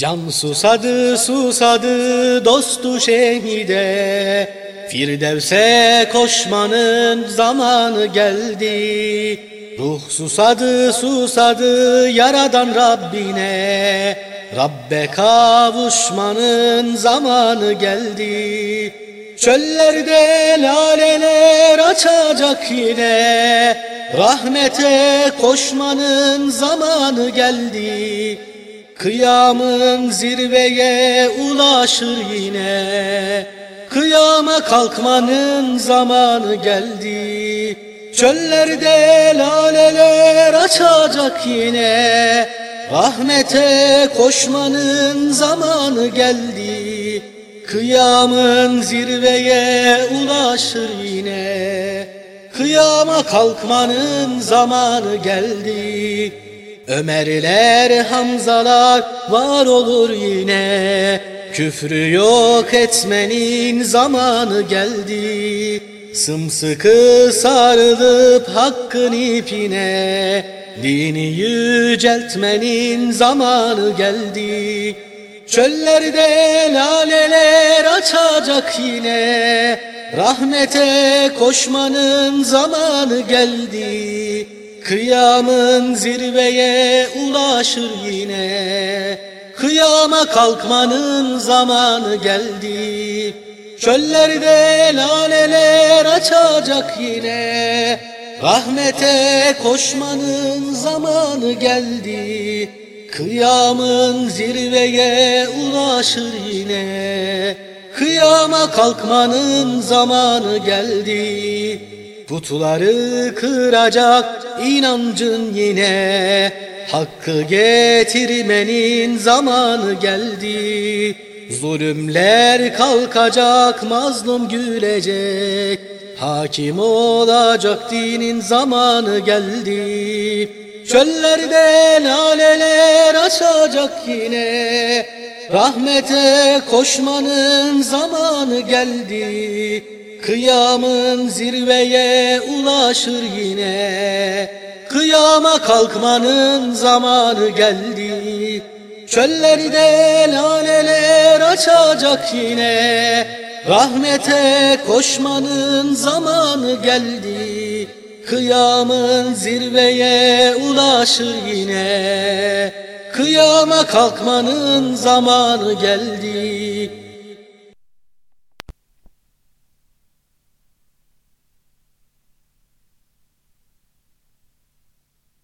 Can susadı susadı dostu şehide. Firdevse koşmanın zamanı geldi. Ruh susadı susadı yaradan Rabbine. Rabbe kavuşmanın zamanı geldi. Çöllerde laleler açacak yine. Rahmete koşmanın zamanı geldi Kıyamın zirveye ulaşır yine. Kıyama kalkmanın zamanı geldi. Çöllerde laleler açacak yine. Rahmete koşmanın zamanı geldi. Kıyamın zirveye ulaşır yine. Kıyama kalkmanın zamanı geldi Ömerler, Hamzalar var olur yine. Küfrü yok etmenin zamanı geldi. Sımsıkı sarılıp hakkın ipine. Dini yüceltmenin zamanı geldi. Çöllerde laleler açacak yine. Rahmete koşmanın zamanı geldi Kıyamın zirveye ulaşır yine. Kıyama kalkmanın zamanı geldi. Çöllerde laleler açacak yine. Rahmete koşmanın zamanı geldi. Kıyamın zirveye ulaşır yine. Kıyama kalkmanın zamanı geldi Putları kıracak inancın yine. Hakkı getirmenin zamanı geldi. Zulümler kalkacak mazlum gülecek. Hakim olacak dinin zamanı geldi. Çöllerde laleler açacak yine. Rahmete koşmanın zamanı geldi Kıyamın zirveye ulaşır yine. Kıyama kalkmanın zamanı geldi. Çöllerde laleler açacak yine. Rahmete koşmanın zamanı geldi. Kıyamın zirveye ulaşır yine. Kıyama kalkmanın zamanı geldi